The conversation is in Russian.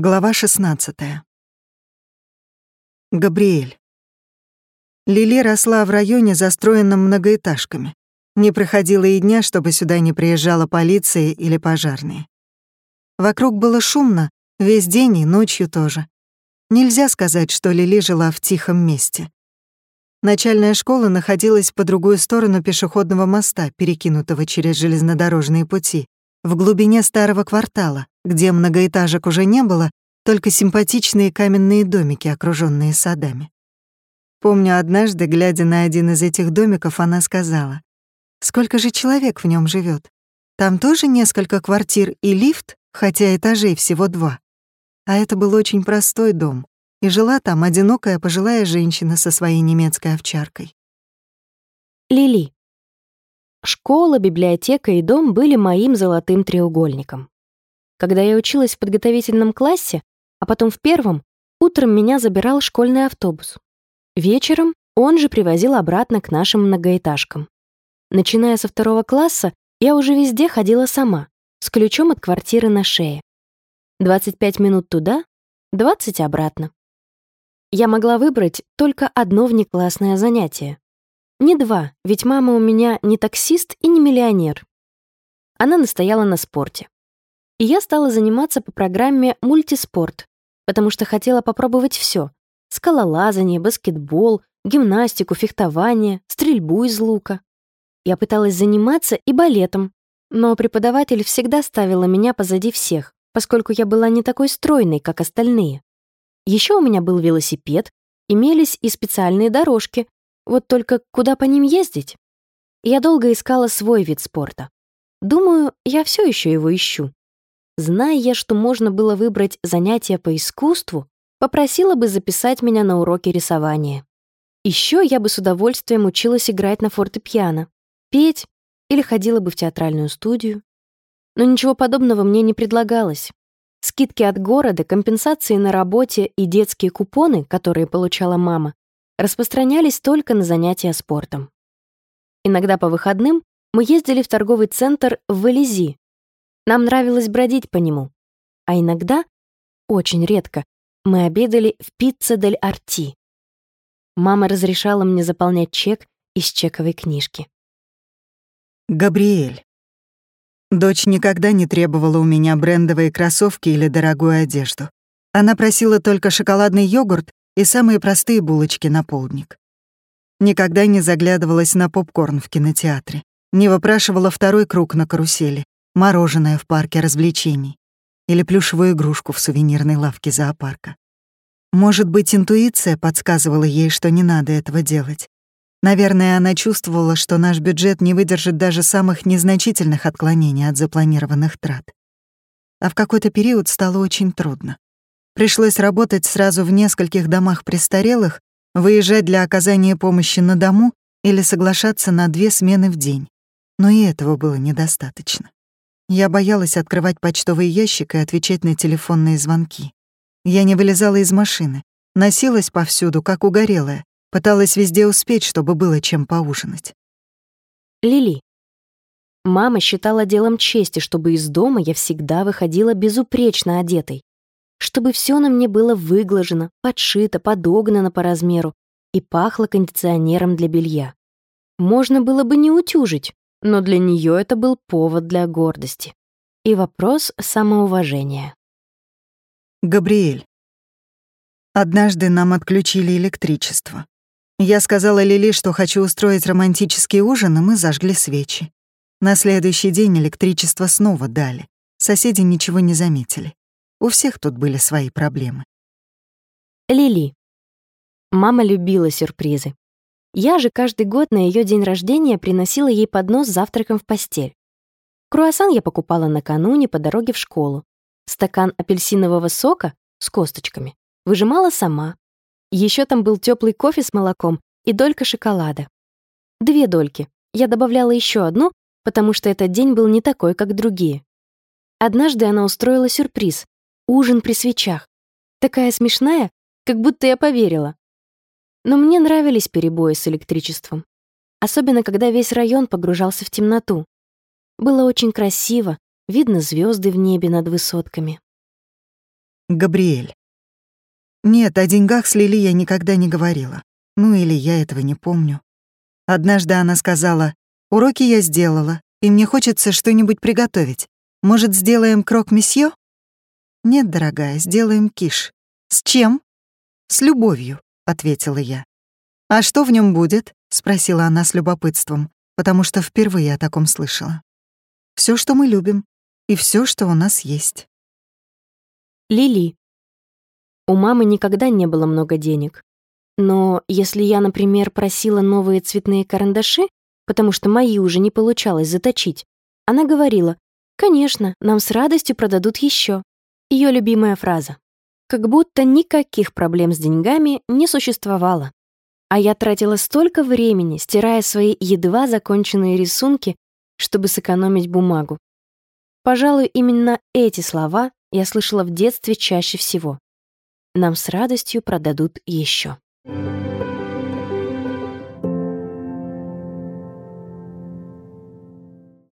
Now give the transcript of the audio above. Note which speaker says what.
Speaker 1: Глава 16. Габриэль. Лили росла в районе, застроенном многоэтажками. Не проходило и дня, чтобы сюда не приезжала полиция или пожарные. Вокруг было шумно, весь день и ночью тоже. Нельзя сказать, что Лили жила в тихом месте. Начальная школа находилась по другую сторону пешеходного моста, перекинутого через железнодорожные пути, в глубине старого квартала, где многоэтажек уже не было, только симпатичные каменные домики, окруженные садами. Помню, однажды, глядя на один из этих домиков, она сказала, «Сколько же человек в нем живет? Там тоже несколько квартир и лифт, хотя этажей всего два. А это был очень простой дом, и жила там одинокая пожилая женщина со своей немецкой овчаркой.
Speaker 2: Лили. Школа, библиотека и дом были моим золотым треугольником. Когда я училась в подготовительном классе, а потом в первом, утром меня забирал школьный автобус. Вечером он же привозил обратно к нашим многоэтажкам. Начиная со второго класса, я уже везде ходила сама, с ключом от квартиры на шее. 25 минут туда, 20 обратно. Я могла выбрать только одно внеклассное занятие. Не два, ведь мама у меня не таксист и не миллионер. Она настояла на спорте. И я стала заниматься по программе «Мультиспорт», потому что хотела попробовать все: скалолазание, баскетбол, гимнастику, фехтование, стрельбу из лука. Я пыталась заниматься и балетом, но преподаватель всегда ставила меня позади всех, поскольку я была не такой стройной, как остальные. Еще у меня был велосипед, имелись и специальные дорожки, вот только куда по ним ездить? Я долго искала свой вид спорта. Думаю, я все еще его ищу. Зная я, что можно было выбрать занятия по искусству, попросила бы записать меня на уроки рисования. Еще я бы с удовольствием училась играть на фортепиано, петь или ходила бы в театральную студию. Но ничего подобного мне не предлагалось. Скидки от города, компенсации на работе и детские купоны, которые получала мама, распространялись только на занятия спортом. Иногда по выходным мы ездили в торговый центр в Валези, нам нравилось бродить по нему. А иногда, очень редко, мы обедали в пицца дель Арти. Мама разрешала мне заполнять чек из чековой книжки.
Speaker 1: Габриэль. Дочь никогда не требовала у меня брендовые кроссовки или дорогую одежду. Она просила только шоколадный йогурт и самые простые булочки на полдник. Никогда не заглядывалась на попкорн в кинотеатре, не выпрашивала второй круг на карусели, мороженое в парке развлечений или плюшевую игрушку в сувенирной лавке зоопарка. Может быть, интуиция подсказывала ей, что не надо этого делать. Наверное, она чувствовала, что наш бюджет не выдержит даже самых незначительных отклонений от запланированных трат. А в какой-то период стало очень трудно. Пришлось работать сразу в нескольких домах престарелых, выезжать для оказания помощи на дому или соглашаться на две смены в день. Но и этого было недостаточно. Я боялась открывать почтовый ящик и отвечать на телефонные звонки. Я не вылезала из машины, носилась повсюду, как угорелая, пыталась везде успеть, чтобы было чем поужинать.
Speaker 2: Лили. Мама считала делом чести, чтобы из дома я всегда выходила безупречно одетой, чтобы все на мне было выглажено, подшито, подогнано по размеру и пахло кондиционером для белья. Можно было бы не утюжить, но для нее это был повод для гордости и вопрос самоуважения.
Speaker 1: Габриэль. Однажды нам отключили электричество. Я сказала Лили, что хочу устроить романтический ужин, и мы зажгли свечи. На следующий день электричество снова дали. Соседи ничего не заметили. У всех тут были свои проблемы.
Speaker 2: Лили. Мама любила сюрпризы. Я же каждый год на ее день рождения приносила ей поднос с завтраком в постель. Круассан я покупала накануне по дороге в школу. Стакан апельсинового сока с косточками выжимала сама. Еще там был теплый кофе с молоком и долька шоколада. Две дольки. Я добавляла еще одну, потому что этот день был не такой, как другие. Однажды она устроила сюрприз — ужин при свечах. Такая смешная, как будто я поверила. Но мне нравились перебои с электричеством. Особенно, когда весь район погружался в темноту. Было очень красиво, видно звезды в небе над высотками.
Speaker 1: Габриэль. Нет, о деньгах с Лили я никогда не говорила. Ну или я этого не помню. Однажды она сказала, «Уроки я сделала, и мне хочется что-нибудь приготовить. Может, сделаем крок-месье?» «Нет, дорогая, сделаем киш». «С чем?» «С любовью», — ответила я. «А что в нем будет?» — спросила она с любопытством, потому что впервые о таком слышала. Все, что мы любим, и все, что у нас есть».
Speaker 2: Лили. У мамы никогда не было много денег. Но если я, например, просила новые цветные карандаши, потому что мои уже не получалось заточить, она говорила, «Конечно, нам с радостью продадут еще. Ее любимая фраза. Как будто никаких проблем с деньгами не существовало. А я тратила столько времени, стирая свои едва законченные рисунки, чтобы сэкономить бумагу. Пожалуй, именно эти слова я слышала в детстве чаще всего. Нам с радостью продадут еще. Thank you.